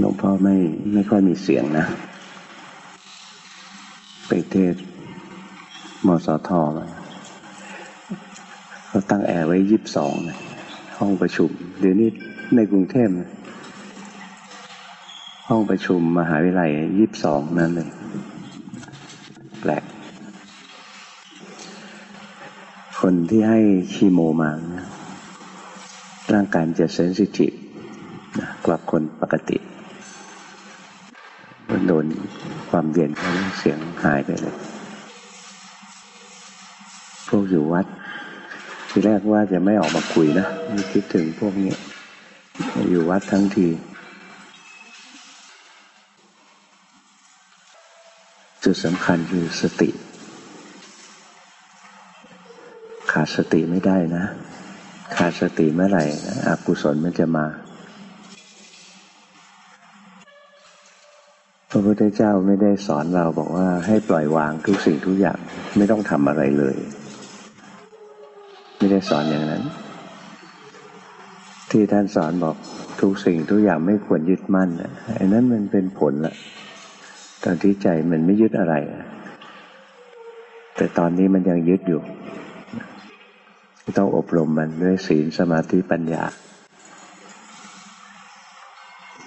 หลวงพ่อไม่ไม่ค่อยมีเสียงนะ ไปเทศมสทมาเขาตั้งแอร์ไว้ยี่สิบสองห้องประชุม เดี๋ยวนี้ในกรุงเทพห้องประชุมมหาวิทยาลัยยี่สิบสองนั่นเลยแปลก คนที่ให้คีโมมาร่างกายจะเซนซิทีฟกว่าคนปกติ มันโดนความเย็นเขาเสียงหายไปเลยพวกอยู่วัด ทีแรกว่าจะไม่ออกมาคุยนะไม่คิดถึงพวกนี้ อยู่วัดทั้งที จุดสำคัญคือสติ ขาดสติไม่ได้นะ ขาดสติเมื่อไหร่อกุศลมันจะมา พระพุทธเจ้าไม่ได้สอนเราบอกว่าให้ปล่อยวางทุกสิ่งทุกอย่างไม่ต้องทำอะไรเลย ไม่ได้สอนอย่างนั้น ที่ท่านสอนบอกทุกสิ่งทุกอย่างไม่ควรยึดมั่นอันนั้นมันเป็นผลละตอนที่ใจมันไม่ยึดอะไร แต่ตอนนี้มันยังยึดอยู่ ต้องอบรมมันด้วยศีลสมาธิปัญญา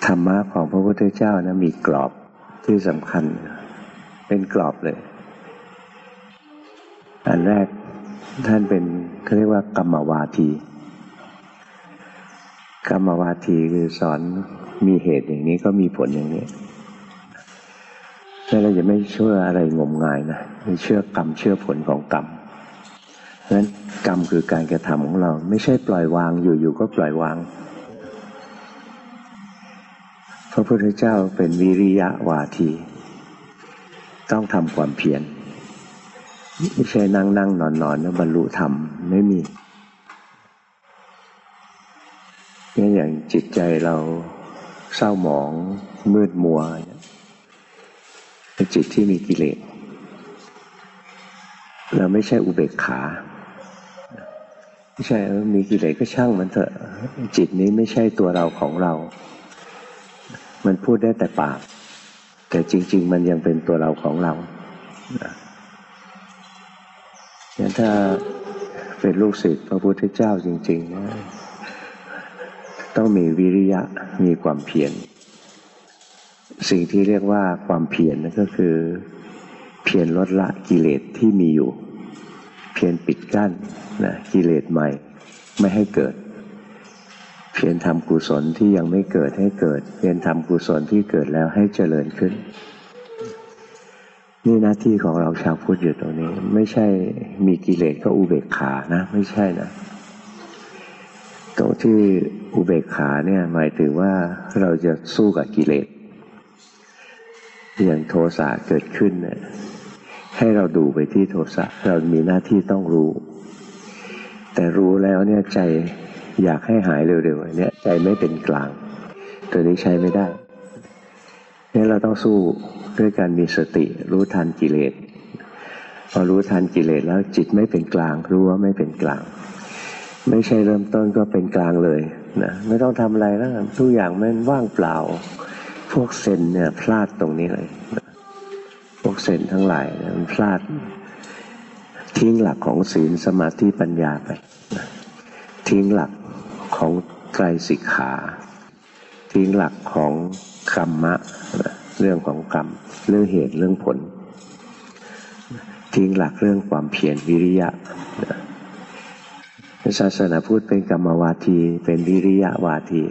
ธรรมะของพระพุทธเจ้านะมีกรอบ ที่สำคัญ เป็นกรอบเลย อันแรกท่านเป็นเขาเรียกว่ากรรมวาทีกรรมวาทีคือสอนมีเหตุอย่างนี้ก็มีผลอย่างนี้แล้วเราจะไม่เชื่ออะไรงมงายนะไม่เชื่อกรรมเชื่อผลของกรรมเพราะนั้นกรรมคือการกระทำของเรา ไม่ใช่ปล่อยวางอยู่ๆก็ปล่อยวาง พระพุทธเจ้าเป็นวิริยะวาที ต้องทำความเพียรไม่ใช่นั่งนั่งนอนนอนแล้วบรรลุธรรมไม่มีนี่อย่างจิตใจเราเศร้าหมอง มืดมัวเป็นจิตที่มีกิเลสเราไม่ใช่อุเบกขา ไม่ใช่มีกิเลสก็ช่างมันเถอะ จิตนี้ไม่ใช่ตัวเราของเรา มันพูดได้แต่ปาก แต่จริง ๆ มันยังเป็นตัวเราของเราอย่างถ้าเป็นลูกศิษย์พระพุทธเจ้าจริงๆนะต้องมีวิริยะมีความเพียรสิ่งที่เรียกว่าความเพียรนั่นก็คือ เพียรลดละกิเลสที่มีอยู่ เพียรปิดกั้นนะกิเลสใหม่ไม่ให้เกิด เพียรทำกุศลที่ยังไม่เกิดให้เกิด เพียรทำกุศลที่เกิดแล้วให้เจริญขึ้น นี่หน้าที่ของเราชาวพุทธอยู่ตรงนี้ ไม่ใช่มีกิเลสก็อุเบกขานะ ไม่ใช่นะตรงที่อุเบกขาเนี่ยหมายถึงว่าเราจะสู้กับกิเลสอย่างโทสะเกิดขึ้นเนี่ยให้เราดูไปที่โทสะเรามีหน้าที่ต้องรู้ แต่รู้แล้วเนี่ยใจ อยากให้หายเร็วๆเนี่ยใจไม่เป็นกลาง ตัวนี้ใช้ไม่ได้เนี่ยเราต้องสู้ด้วยการมีสติรู้ทันกิเลสพอรู้ทันกิเลสแล้วจิตไม่เป็นกลางรู้ว่าไม่เป็นกลาง ไม่ใช่เริ่มต้นก็เป็นกลางเลยนะไม่ต้องทำอะไรแล้วทุกอย่างมันว่างเปล่า พวกเซนเนี่ยพลาดตรงนี้เลยพวกเซนทั้งหลายมันพลาดทิ้งหลักของศีลสมาธิปัญญาไปทิ้งหลัก ของไตรสิกขาทิ้งหลักของกรรมะ เรื่องของกรรม เรื่องเหตุเรื่องผล ทิ้งหลักเรื่องความเพียรวิริยะศาสนาพูดเป็นกรรมวาที เป็นวิริยะวาที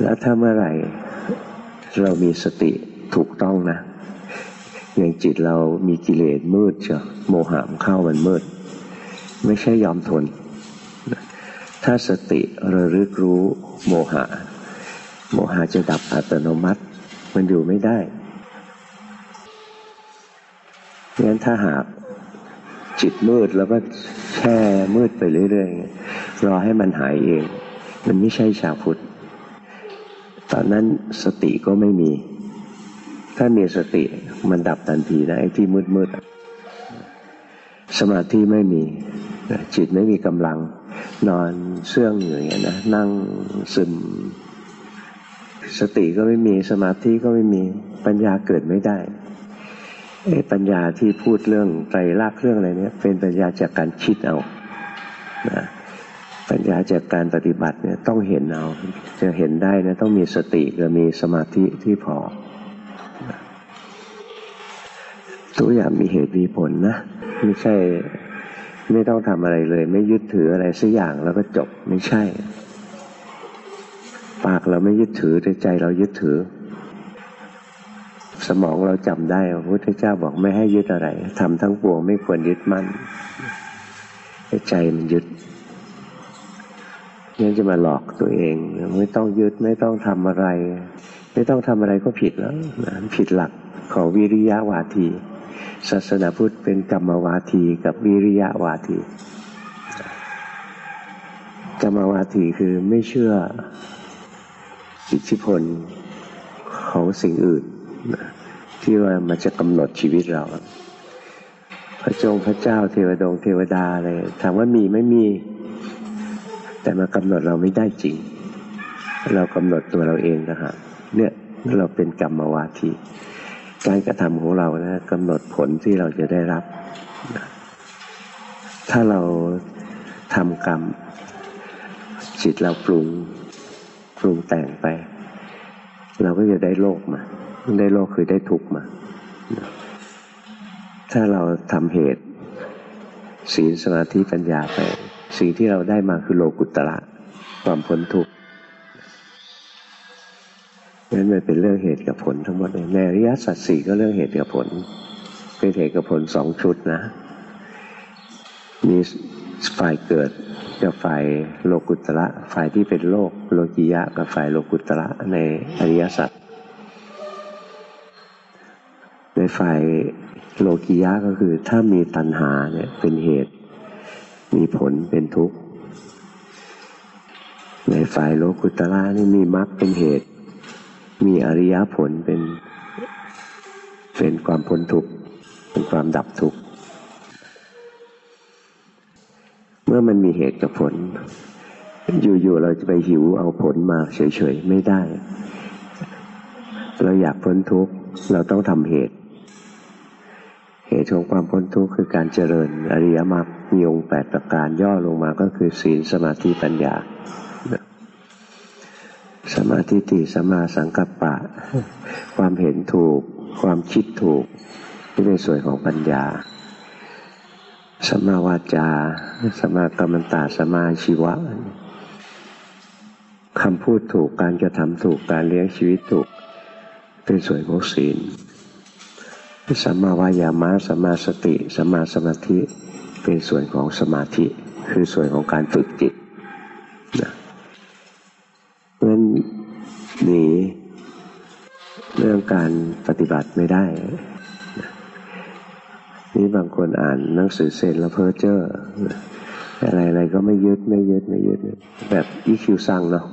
แล้วถ้าเมื่อไหร่เรามีสติถูกต้องนะอย่างจิตเรามีกิเลสมืดเชียวโมหะเข้ามันมืด ไม่ใช่ยอมทน ถ้าสติระลึกรู้โมหะ โมหะจะดับอัตโนมัติ มันอยู่ไม่ได้งั้นถ้าหากจิตมืดแล้วก็แช่มืดไปเรื่อยๆรอให้มันหายเอง มันไม่ใช่ชาวพุทธตอนนั้นสติก็ไม่มี ถ้ามีสติมันดับทันทีนะไอ้ที่มืดๆสมาธิไม่มี จิตไม่มีกำลัง นอนเสื่องอยู่อย่างนี้นะนั่งซึม สติก็ไม่มีสมาธิก็ไม่มีปัญญาเกิดไม่ได้ไอ้ปัญญาที่พูดเรื่องไตรลักษณ์เรื่องอะไรเนี้ยเป็นปัญญาจากการคิดเอานะปัญญาจากการปฏิบัติเนี่ยต้องเห็นเอา จะเห็นได้นะต้องมีสติกับมีสมาธิที่พอตัวอย่างมีเหตุมีผลนะ ไม่ใช่ ไม่ต้องทำอะไรเลย ไม่ยึดถืออะไรสักอย่างแล้วก็จบไม่ใช่ ปากเราไม่ยึดถือแต่ใจเรายึดถือ สมองเราจำได้พระพุทธเจ้าบอกไม่ให้ยึดอะไรทำทั้งปวงไม่ควรยึดมั่นใจมันยึดงั้นจะมาหลอกตัวเอง ไม่ต้องยึดไม่ต้องทำอะไร ไม่ต้องทำอะไรก็ผิดแล้วผิดหลักของวิริยะวาที ศาสนาพุทธเป็นกรรมวาทีกับวิริยะวาที กรรมวาทีคือไม่เชื่ออิทธิพลของสิ่งอื่น ที่ว่ามันจะกำหนดชีวิตเรา พระจงพระเจ้าเทวดงเทวดาอะไรถามว่ามีไม่มี แต่มากำหนดเราไม่ได้จริง เรากำหนดตัวเราเองนะฮะเนี่ยเราเป็นกรรมวาที การกระทำของเรานะกำหนดผลที่เราจะได้รับ ถ้าเราทำกรรม จิตเราปรุงปรุงแต่งไป เราก็จะได้โลกมา ได้โลกคือได้ทุกมา ถ้าเราทำเหตุศีลสมาธิปัญญาไป สิ่งที่เราได้มาคือโลกุตระความพ้นทุกข์ นั้นมันเป็นเรื่องเหตุกับผลทั้งหมดเลยในอริยสัจสี่ก็เรื่องเหตุกับผล เป็นเหตุกับผลสองชุดนะ มีฝ่ายเกิดกับฝ่ายโลกุตระฝ่ายที่เป็นโลกโลกิยะกับฝ่ายโลกุตระในอริยสัจในฝ่ายโลกิยะก็คือถ้ามีตัณหาเนี่ยเป็นเหตุ มีผลเป็นทุกข์ ในฝ่ายโลกุตระนี่มีมรรคเป็นเหตุ มีอริยผลเป็น เป็นความพ้นทุกข์เป็นความดับทุกข์เมื่อมันมีเหตุกับผล อยู่ๆเราจะไปหิวเอาผลมาเฉยๆไม่ได้ เราอยากพ้นทุกข์เราต้องทำเหตุ เหตุของความพ้นทุกข์คือการเจริญอริยมรรคมีองค์แปดประการย่อลงมาก็คือศีลสมาธิปัญญา สมาธิติสมาสังกัปปะ ความเห็นถูก ความคิดถูกที่เป็นส่วนของปัญญาสมาวาจาสมากรรมตาสมาชีวะคำพูดถูกการกระทำถูกการเลี้ยงชีวิตถูก เป็นส่วนของศีลสัมมาวายามะสัมมาสติสัมมาสมาธิเป็นส่วนของสมาธิ คือส่วนของการฝึกจิตนะ หนีเรื่องการปฏิบัติไม่ได้ นี่บางคนอ่านหนังสือเซนแล้วเพ้อเจ้ออะไรอะไรก็ไม่ยึดไม่ยึดไม่ยึด แบบอีคิวซังเนาะ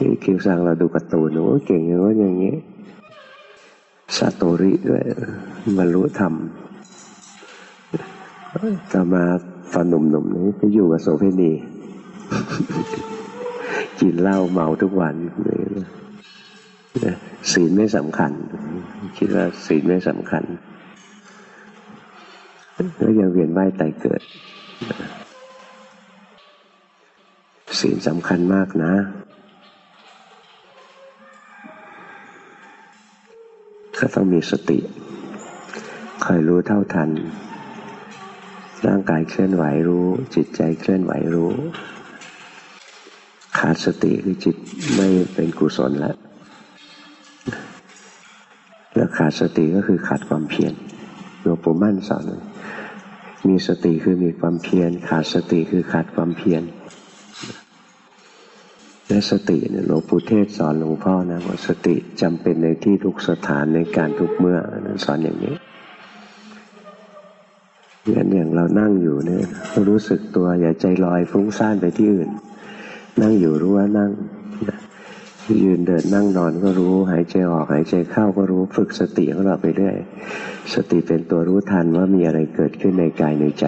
อีคิวซังเราดูการ์ตูนโอ้เก่งอย่างนี้อย่างนี้ซาโตริด้วยบรรลุธรรมต่อมาตอนหนุ่มๆนี้ไปอยู่กับโสเพณี กินเหล้าเมาทุกวันศีลไม่สำคัญ คิดว่าศีลไม่สำคัญแล้วยังเวียนว่ายตายเกิดศีลสำคัญมากนะ ก็ต้องมีสติ คอยรู้เท่าทัน ร่างกายเคลื่อนไหวรู้ จิตใจเคลื่อนไหวรู้ ขาดสติคือจิตไม่เป็นกุศลแล้วแล้วขาดสติก็คือขาดความเพียรหลวงปู่มั่นสอนมีสติคือมีความเพียรขาดสติคือขาดความเพียรและสติเนี่ยหลวงปู่เทศสอนหลวงพ่อนะว่าสติจำเป็นในที่ทุกสถานในการทุกเมื่อนั้นสอนอย่างนี้อย่างอย่างเรานั่งอยู่เนี่ยรู้สึกตัวอย่าใจลอยฟุ้งซ่านไปที่อื่น นั่งอยู่รู้ว่านั่งยืนเดินนั่งนอนก็รู้ หายใจออกหายใจเข้าก็รู้ฝึกสติของเราไปเรื่อยสติเป็นตัวรู้ทันว่ามีอะไรเกิดขึ้นในกายในใจ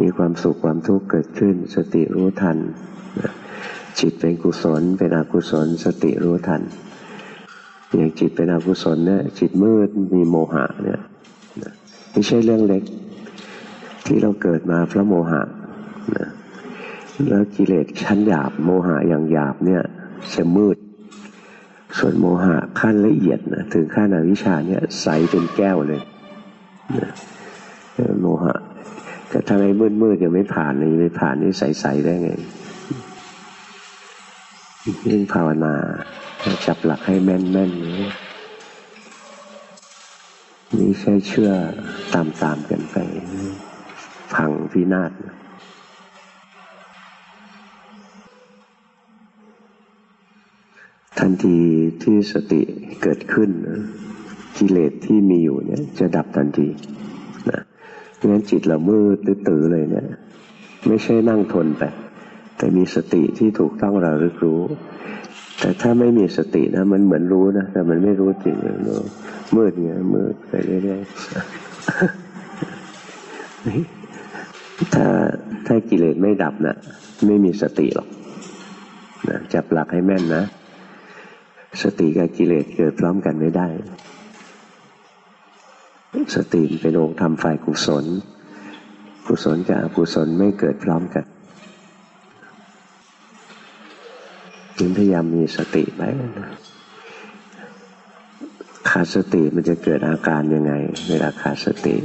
มีความสุขความทุกข์เกิดขึ้น สติรู้ทัน จิตเป็นกุศล เป็นอกุศล สติรู้ทันอย่างจิตเป็นอกุศลเนี่ยจิตมืดมีโมหะเนี่ยไม่ใช่เรื่องเล็ก ที่เราเกิดมาเพราะโมหะนะ แล้วกิเลสชั้นหยาบโมหะอย่างหยาบเนี่ยจะมืด ส่วนโมหะขั้นละเอียดนะถึงขั้นอวิชชาเนี่ยใสเป็นแก้วเลยนะโมหะแต่ถ้าไอ้มืดมืดยังไม่ผ่านเลยไม่ผ่านนี่ใสๆได้ไงยิ่งภาวนาจับหลักให้แม่นแม่นนี้นี่ใช่เชื่อตามตามกันไป พังพินาศทั นทีที่สติเกิดขึ้นกิเลสที่มีอยู่เนี่ย จะดับทันทีนะเพราะฉะนั้นจิตเรามืดตื้อเลยเนี่ย ไม่ใช่นั่งทนไป แต่มีสติที่ถูกต้องเราลึกรู้ แต่ถ้าไม่มีสตินะ มันเหมือนรู้นะ แต่มันไม่รู้จริงเลยมืดเนี่ยมืดไปเรื่อยๆถ้าถ้ากิเลสไม่ดับนะไม่มีสติหรอกนะจับหลักให้แม่นนะ สติกับกิเลสเกิดพร้อมกันไม่ได้ สติเป็นองค์ทำฝ่ายกุศล กุศลกับอกุศลไม่เกิดพร้อมกันจึงพยายามมีสติไว้ขาดสติมันจะเกิดอาการยังไง เวลาขาดสติ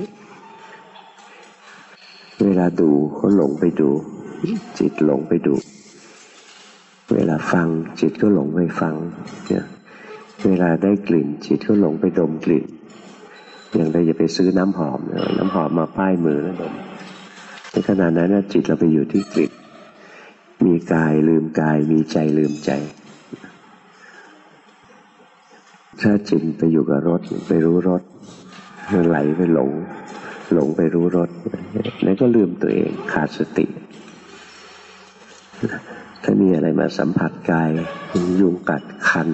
เวลาดูเขาหลงไปดู จิตหลงไปดูาฟังจิตก็หลงไปฟังเนี่ยเวลาได้กลิ่น จิตก็หลงไปดมกลิ่น อย่างเราจะไปซื้อน้ำหอม น้ำหอมมาป้ายมือแล้วดมในขณะนั้นจิตเราไปอยู่ที่กลิ่นมีกายลืมกายมีใจลืมใจ ถ้าจิตไปอยู่กับรถไปรู้รถไหลไปหลง หลงไปรู้รถนั่นก็ลืมตัวเองขาดสติ ถ้ามีอะไรมาสัมผัสกายยุงกัดคัน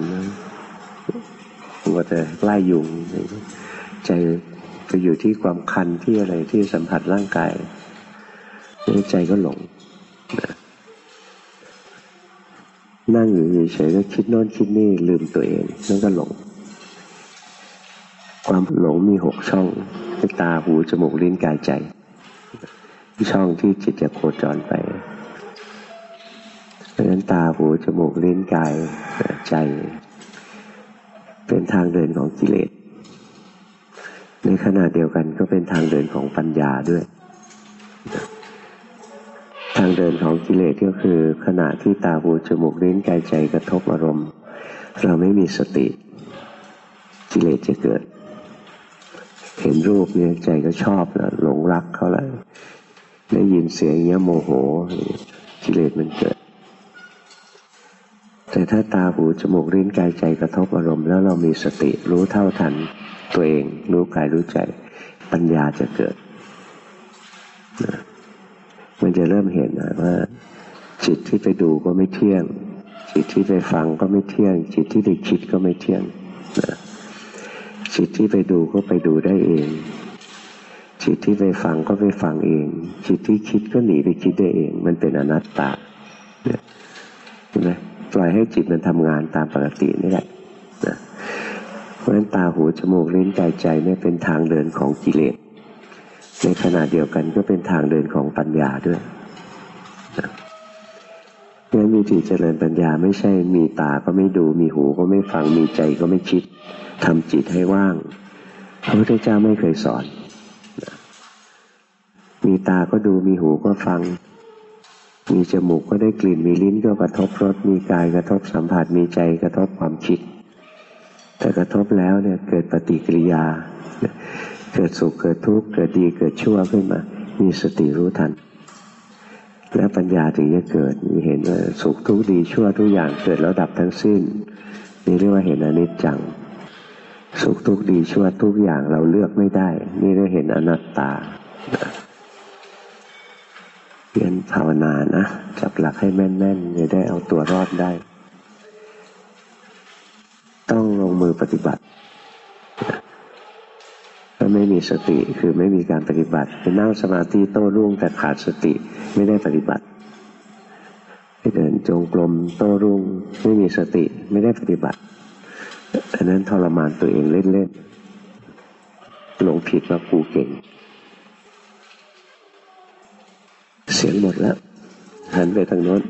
ว่าจะไล่ยุงใจไปอยู่ที่ความคันที่อะไรที่สัมผัสร่างกายใจก็หลงนั่งอยู่เฉยๆก็คิดโน่นคิดนี่ลืมตัวเองนั่นก็หลง ความหลงมีหกช่องตาหูจมูกลิ้นกายใจ ช่องที่จิตจะโคจรไปะนั้นตาหูจมูกลิ้นกายใจ เป็นทางเดินของกิเลส ในขณะเดียวกันก็เป็นทางเดินของปัญญาด้วย ทางเดินของกิเลสก็คือ ขณะที่ตาหูจมูกลิ้นกายใจกระทบอารมณ์ เราไม่มีสติ กิเลสจะเกิด เห็นรูปเนี่ยใจก็ชอบแล้วหลงรักเขาแล้วได้ยินเสียงเงี้ยโมโหกิเลสมันเกิด แต่ถ้าตาหูจมูกลิ้นกายใจกระทบอารมณ์แล้วเรามีสติรู้เท่าทันตัวเอง รู้กายรู้ใจ ปัญญาจะเกิดนะมันจะเริ่มเห็นนะว่า จิตที่ไปดูก็ไม่เที่ยง จิตที่ไปฟังก็ไม่เที่ยง จิตที่ไปคิดก็ไม่เที่ยงนะจิตที่ไปดูก็ไปดูได้เอง จิตที่ไปฟังก็ไปฟังเอง จิตที่คิดก็หนีไปคิดได้เอง มันเป็นอนัตตาเนี่ยเห็นไหม ปล่อยให้จิตมันทำงานตามปกตินี่แหละนะเพราะฉะนั้นตาหูจมูกลิ้นกายใจเนี่ยเป็นทางเดินของกิเลสในขณะเดียวกันก็เป็นทางเดินของปัญญาด้วยงั้นวิธีเจริญปัญญาไม่ใช่มีตาก็ไม่ดูมีหูก็ไม่ฟังมีใจก็ไม่คิดทำจิตให้ว่าง พระพุทธเจ้าไม่เคยสอน มีตาก็ดูมีหูก็ฟัง มีจมูกก็ได้กลิ่นมีลิ้นก็กระทบรสมีกายกระทบสัมผัสมีใจกระทบความคิดแต่กระทบแล้วเนี่ยเกิดปฏิกิริยา เกิดสุขเกิดทุกข์เกิดดีเกิดชั่วขึ้นมา มีสติรู้ทัน และปัญญาถึงจะเกิดมีเห็นว่าสุขทุกข์ดีชั่วทุกอย่างเกิดแล้วดับทั้งสิ้น นี่เรียกว่าเห็นอนิจจัง สุขทุกข์ดีชั่วทุกอย่างเราเลือกไม่ได้ นี่เรียกเห็นอนัตตา เรียนภาวนานะจับหลักให้แม่นๆจะได้เอาตัวรอดได้ ต้องลงมือปฏิบัติถ้าไม่มีสติคือไม่มีการปฏิบัติไปนั่งสมาธิโต้รุ่งแต่ขาดสติไม่ได้ปฏิบัติไปเดินจงกรมโต้รุ่ง ไม่มีสติไม่ได้ปฏิบัติอันนั้นทรมานตัวเองเล่นๆหลงผิดว่ากูเก่ง เสียงหมดแล้ว หันไปทางโน้น